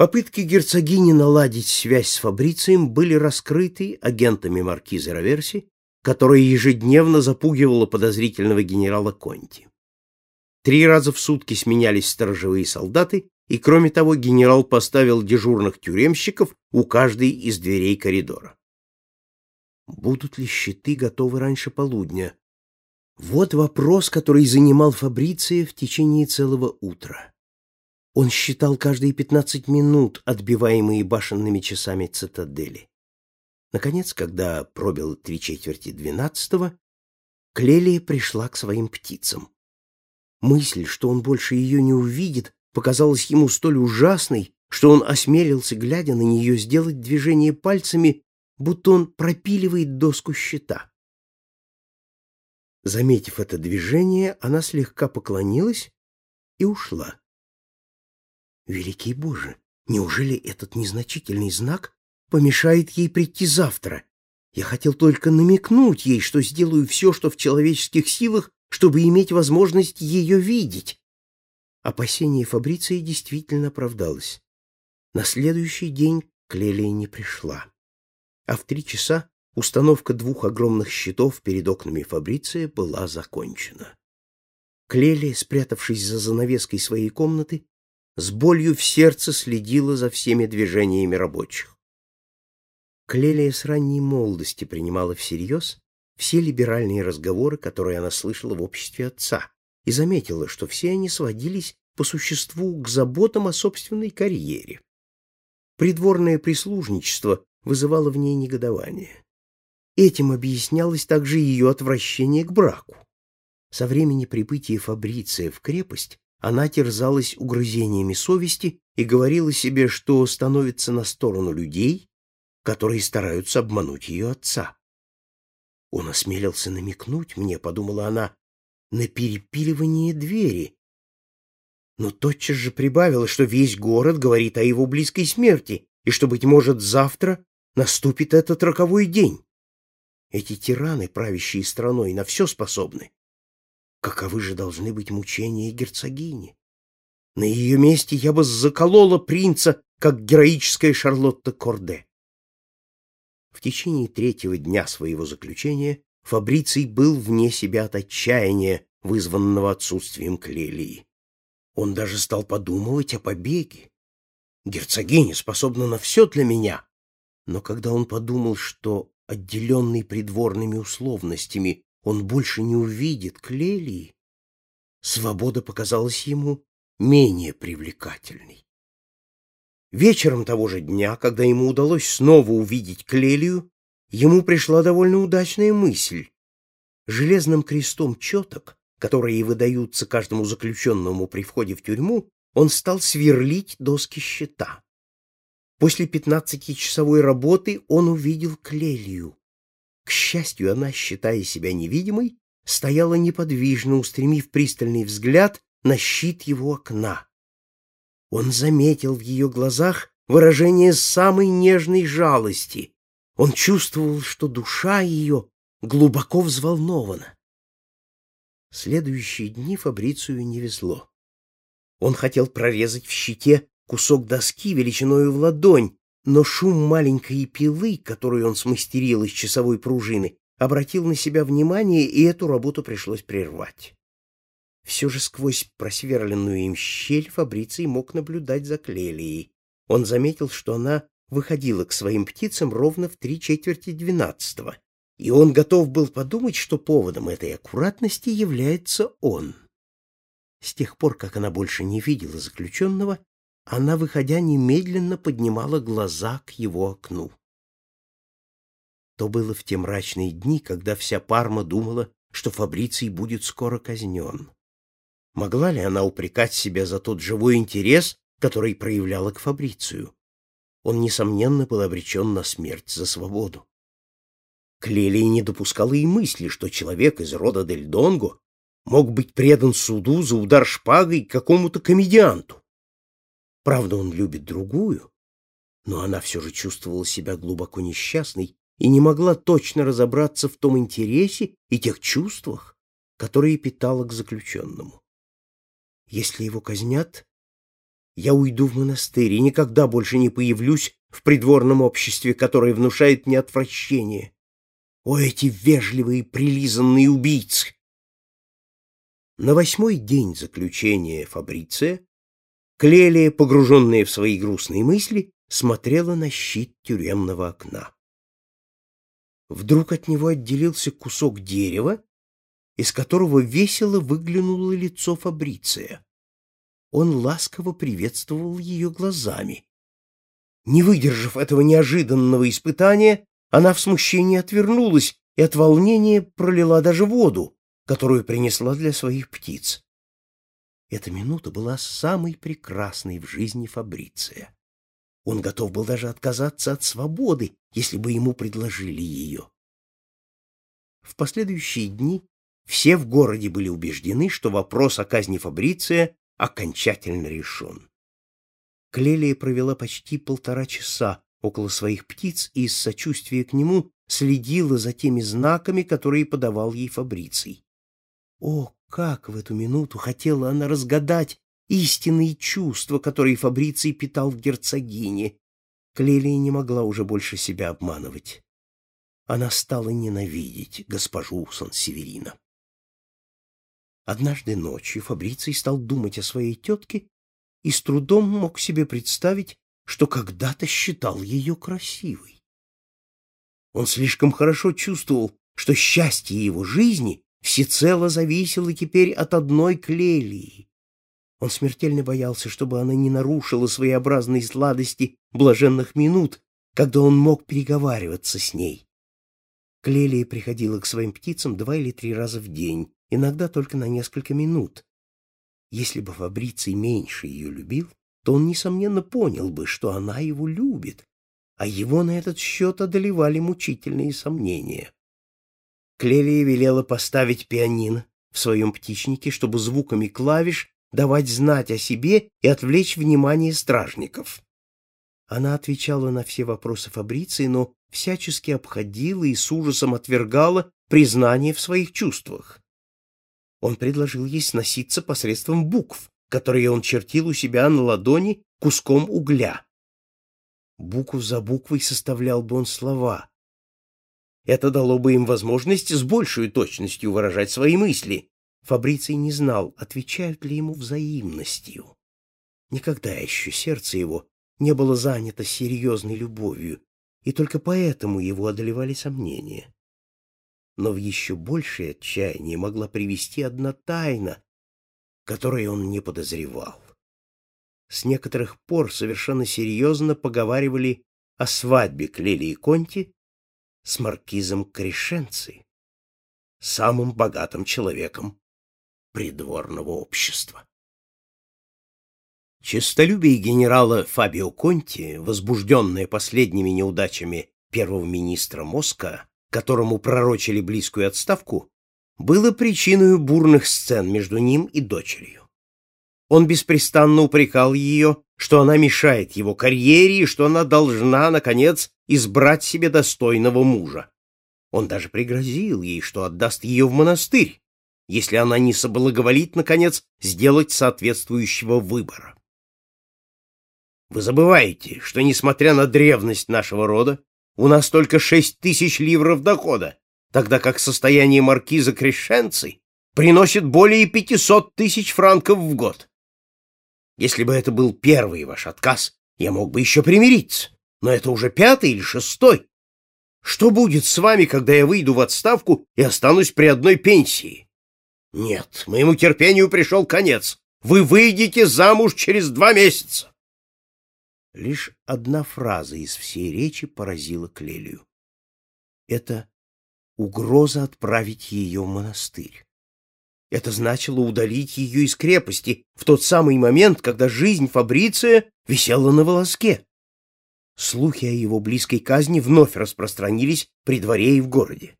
Попытки герцогини наладить связь с Фабрицием были раскрыты агентами маркиза Раверси, которая ежедневно запугивала подозрительного генерала Конти. Три раза в сутки сменялись сторожевые солдаты, и, кроме того, генерал поставил дежурных тюремщиков у каждой из дверей коридора. Будут ли щиты готовы раньше полудня? Вот вопрос, который занимал Фабриция в течение целого утра. Он считал каждые пятнадцать минут, отбиваемые башенными часами цитадели. Наконец, когда пробило три четверти двенадцатого, Клелия пришла к своим птицам. Мысль, что он больше ее не увидит, показалась ему столь ужасной, что он осмелился, глядя на нее, сделать движение пальцами, будто он пропиливает доску щита. Заметив это движение, она слегка поклонилась и ушла. Великий Боже, неужели этот незначительный знак помешает ей прийти завтра? Я хотел только намекнуть ей, что сделаю все, что в человеческих силах, чтобы иметь возможность ее видеть. Опасение Фабриции действительно оправдалось. На следующий день Клелия не пришла. А в три часа установка двух огромных щитов перед окнами Фабриция была закончена. Клелия, спрятавшись за занавеской своей комнаты, с болью в сердце следила за всеми движениями рабочих. Клелия с ранней молодости принимала всерьез все либеральные разговоры, которые она слышала в обществе отца, и заметила, что все они сводились по существу к заботам о собственной карьере. Придворное прислужничество вызывало в ней негодование. Этим объяснялось также ее отвращение к браку. Со времени прибытия Фабриция в крепость она терзалась угрызениями совести и говорила себе, что становится на сторону людей, которые стараются обмануть ее отца. Он осмелился намекнуть мне, подумала она, на перепиливание двери, но тотчас же прибавила, что весь город говорит о его близкой смерти и что, быть может, завтра наступит этот роковой день. Эти тираны, правящие страной, на все способны. Каковы же должны быть мучения герцогини? На ее месте я бы заколола принца, как героическая Шарлотта Корде. В течение третьего дня своего заключения Фабриций был вне себя от отчаяния, вызванного отсутствием Клелии. Он даже стал подумывать о побеге. Герцогиня способна на все для меня. Но когда он подумал, что, отделенный придворными условностями, он больше не увидит Клелии, свобода показалась ему менее привлекательной. Вечером того же дня, когда ему удалось снова увидеть Клелию, ему пришла довольно удачная мысль. Железным крестом четок, которые выдаются каждому заключенному при входе в тюрьму, он стал сверлить доски щита. После пятнадцатичасовой работы он увидел Клелию. Счастью, она, считая себя невидимой, стояла неподвижно, устремив пристальный взгляд на щит его окна. Он заметил в ее глазах выражение самой нежной жалости. Он чувствовал, что душа ее глубоко взволнована. Следующие дни Фабрицию не везло. Он хотел прорезать в щите кусок доски величиною в ладонь, но шум маленькой пилы, которую он смастерил из часовой пружины, обратил на себя внимание, и эту работу пришлось прервать. Все же сквозь просверленную им щель Фабриций мог наблюдать за Клелией. Он заметил, что она выходила к своим птицам ровно в три четверти двенадцатого, и он готов был подумать, что поводом этой аккуратности является он. С тех пор, как она больше не видела заключенного, она, выходя, немедленно поднимала глаза к его окну. То было в те мрачные дни, когда вся Парма думала, что Фабриций будет скоро казнен. Могла ли она упрекать себя за тот живой интерес, который проявляла к Фабрицию? Он, несомненно, был обречен на смерть за свободу. Клелия не допускала и мысли, что человек из рода Дель Донго мог быть предан суду за удар шпагой какому-то комедианту. Правда, он любит другую, но она все же чувствовала себя глубоко несчастной и не могла точно разобраться в том интересе и тех чувствах, которые питала к заключенному. Если его казнят, Я уйду в монастырь и никогда больше не появлюсь в придворном обществе, которое внушает мне отвращение. О, эти вежливые, прилизанные убийцы! На восьмой день заключения Фабриция Клелия, погруженная в свои грустные мысли, смотрела на щит тюремного окна. Вдруг от него отделился кусок дерева, из которого весело выглянуло лицо Фабриция. Он ласково приветствовал ее глазами. Не выдержав этого неожиданного испытания, она в смущении отвернулась и от волнения пролила даже воду, которую принесла для своих птиц. Эта минута была самой прекрасной в жизни Фабриция. Он готов был даже отказаться от свободы, если бы ему предложили ее. В последующие дни все в городе были убеждены, что вопрос о казни Фабриция окончательно решен. Клелия провела почти полтора часа около своих птиц и из сочувствия к нему следила за теми знаками, которые подавал ей Фабриций. О, как в эту минуту хотела она разгадать истинные чувства, которые Фабриций питал к герцогине. Клелия не могла уже больше себя обманывать. Она стала ненавидеть госпожу Сан-Северина. Однажды ночью Фабриций стал думать о своей тетке и с трудом мог себе представить, что когда-то считал ее красивой. Он слишком хорошо чувствовал, что счастье его жизни всецело зависело теперь от одной Клелии. Он смертельно боялся, чтобы она не нарушила своеобразной сладости блаженных минут, когда он мог переговариваться с ней. Клелия приходила к своим птицам два или три раза в день, иногда только на несколько минут. Если бы Фабриций меньше ее любил, то он, несомненно, понял бы, что она его любит, а его на этот счет одолевали мучительные сомнения. Клелия велела поставить пианино в своем птичнике, чтобы звуками клавиш давать знать о себе и отвлечь внимание стражников. Она отвечала на все вопросы Фабриции, но всячески обходила и с ужасом отвергала признание в своих чувствах. Он предложил ей сноситься посредством букв, которые он чертил у себя на ладони куском угля. Букву за буквой составлял бы он слова. Это дало бы им возможность с большей точностью выражать свои мысли. Фабриций не знал, отвечают ли ему взаимностью. Никогда еще сердце его не было занято серьезной любовью, и только поэтому его одолевали сомнения. Но в еще большее отчаяние могла привести одна тайна, которой он не подозревал. С некоторых пор совершенно серьезно поговаривали о свадьбе Клели и Конти с маркизом Крешенци, самым богатым человеком придворного общества. Честолюбие генерала Фабио Конти, возбужденное последними неудачами первого министра Моска, которому пророчили близкую отставку, было причиной бурных сцен между ним и дочерью. Он беспрестанно упрекал ее, что она мешает его карьере и что она должна, наконец, избрать себе достойного мужа. Он даже пригрозил ей, что отдаст ее в монастырь, если она не соблаговолит, наконец, сделать соответствующего выбора. Вы забываете, что, несмотря на древность нашего рода, у нас только шесть тысяч ливров дохода, тогда как состояние маркиза Крешенци приносит более пятисот тысяч франков в год. Если бы это был первый ваш отказ, я мог бы еще примириться, но это уже пятый или шестой. Что будет с вами, когда я выйду в отставку и останусь при одной пенсии? Нет, моему терпению пришел конец. Вы выйдете замуж через два месяца. Лишь одна фраза из всей речи поразила Клелию. Это угроза отправить ее в монастырь. Это значило удалить ее из крепости в тот самый момент, когда жизнь Фабриция висела на волоске. Слухи о его близкой казни вновь распространились при дворе и в городе.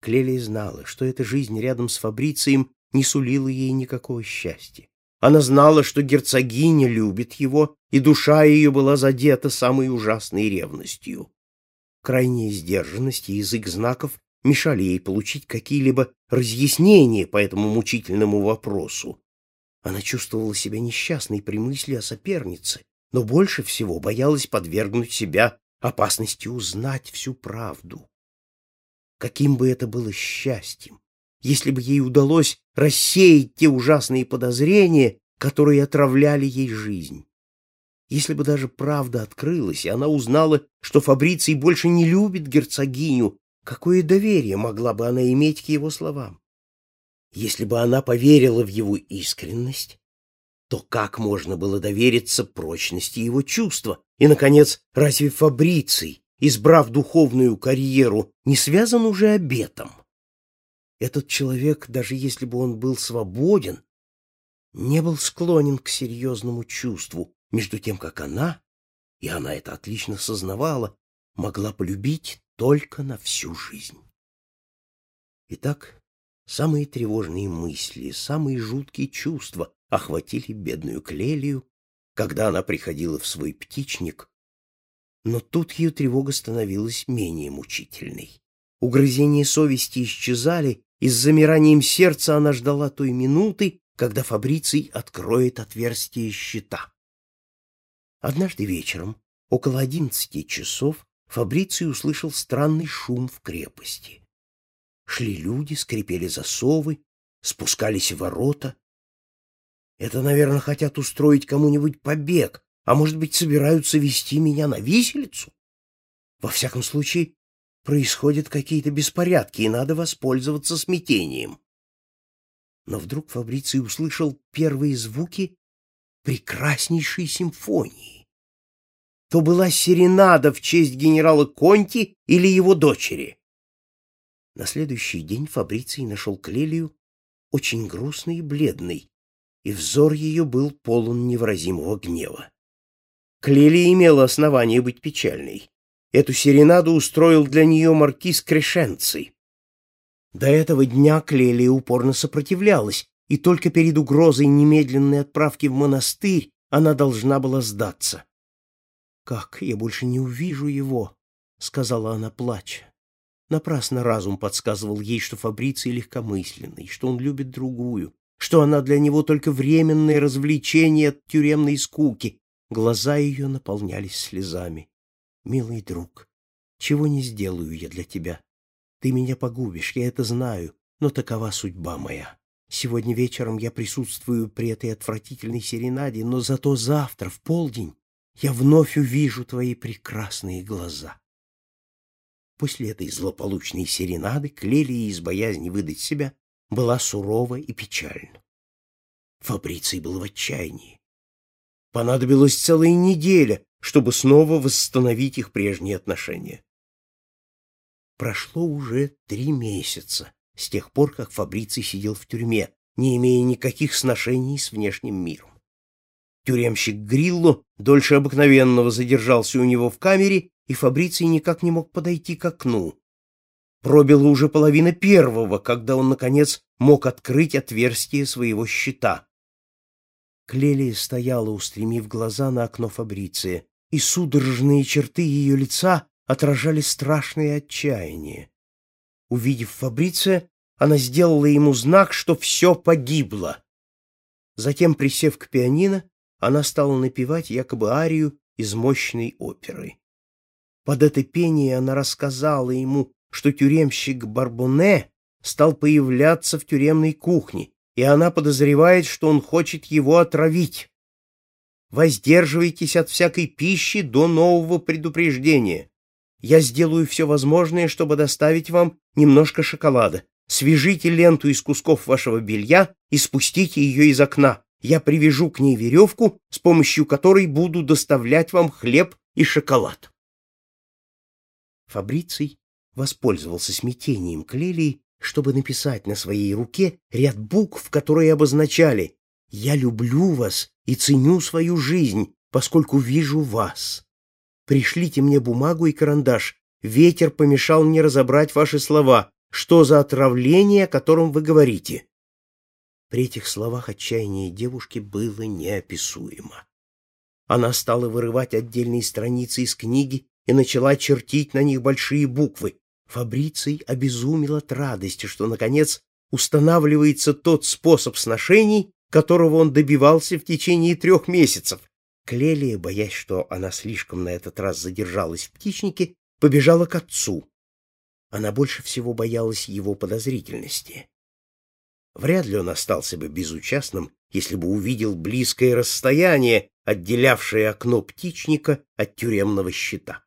Клелия знала, что эта жизнь рядом с Фабрицием не сулила ей никакого счастья. Она знала, что герцогиня любит его, и душа ее была задета самой ужасной ревностью. Крайняя сдержанность и язык знаков мешали ей получить какие-либо разъяснения по этому мучительному вопросу. Она чувствовала себя несчастной при мысли о сопернице, но больше всего боялась подвергнуть себя опасности узнать всю правду. Каким бы это было счастьем, если бы ей удалось рассеять те ужасные подозрения, которые отравляли ей жизнь. Если бы даже правда открылась, и она узнала, что Фабриций больше не любит герцогиню, какое доверие могла бы она иметь к его словам? Если бы она поверила в его искренность, то как можно было довериться прочности его чувства? И, наконец, разве Фабриций, избрав духовную карьеру, не связан уже обетом? Этот человек, даже если бы он был свободен, не был склонен к серьезному чувству, между тем как она, и она это отлично сознавала, могла полюбить только на всю жизнь. Итак, самые тревожные мысли, самые жуткие чувства охватили бедную Клелию, когда она приходила в свой птичник, но тут ее тревога становилась менее мучительной. Угрызения совести исчезали, и с замиранием сердца она ждала той минуты, когда Фабриций откроет отверстие щита. Однажды вечером, около одиннадцати часов, Фабриций услышал странный шум в крепости. Шли люди, скрипели засовы, спускались ворота. Это, наверное, хотят устроить кому-нибудь побег, а может быть, собираются вести меня на виселицу? Во всяком случае, происходят какие-то беспорядки, и надо воспользоваться смятением. Но вдруг Фабриций услышал первые звуки прекраснейшей симфонии. То была серенада в честь генерала Конти или его дочери. На следующий день Фабриций нашел Клелию очень грустной и бледной, и взор ее был полон невыразимого гнева. Клелия имела основание быть печальной. Эту серенаду устроил для нее маркиз Крешенций. До этого дня Клелия упорно сопротивлялась, и только перед угрозой немедленной отправки в монастырь она должна была сдаться. «Как я больше не увижу его?» — сказала она, плача. Напрасно разум подсказывал ей, что Фабриций легкомысленный, что он любит другую, что она для него только временное развлечение от тюремной скуки. Глаза ее наполнялись слезами. «Милый друг, чего не сделаю я для тебя? Ты меня погубишь, я это знаю, но такова судьба моя. Сегодня вечером я присутствую при этой отвратительной серенаде, но зато завтра, в полдень, я вновь увижу твои прекрасные глаза. После этой злополучной серенады Клелия из боязни выдать себя была сурова и печальна. Фабриций был в отчаянии. Понадобилась целая неделя, чтобы снова восстановить их прежние отношения. Прошло уже три месяца с тех пор, как Фабриций сидел в тюрьме, не имея никаких сношений с внешним миром. Тюремщик Грилло дольше обыкновенного задержался у него в камере, и Фабриций никак не мог подойти к окну. Пробило уже половина первого, когда он, наконец, мог открыть отверстие своего щита. Клелия стояла, устремив глаза на окно Фабриция, и судорожные черты ее лица отражали страшное отчаяние. Увидев Фабриция, она сделала ему знак, что все погибло. Затем, присев к пианино, она стала напевать якобы арию из мощной оперы. Под это пение она рассказала ему, что тюремщик Барбоне стал появляться в тюремной кухне, и она подозревает, что он хочет его отравить. Воздерживайтесь от всякой пищи до нового предупреждения. Я сделаю все возможное, чтобы доставить вам немножко шоколада. Свяжите ленту из кусков вашего белья и спустите ее из окна. Я привяжу к ней веревку, с помощью которой буду доставлять вам хлеб и шоколад. Фабриций воспользовался смятением Клелии, чтобы написать на своей руке ряд букв, которые обозначали «Я люблю вас и ценю свою жизнь, поскольку вижу вас». Пришлите мне бумагу и карандаш. Ветер помешал мне разобрать ваши слова. Что за отравление, о котором вы говорите?» При этих словах отчаяние девушки было неописуемо. Она стала вырывать отдельные страницы из книги и начала чертить на них большие буквы. Фабриций обезумел от радости, что, наконец, устанавливается тот способ сношений, которого он добивался в течение трех месяцев. Клелия, боясь, что она слишком на этот раз задержалась в птичнике, побежала к отцу. Она больше всего боялась его подозрительности. Вряд ли он остался бы безучастным, если бы увидел близкое расстояние, отделявшее окно птичника от тюремного щита.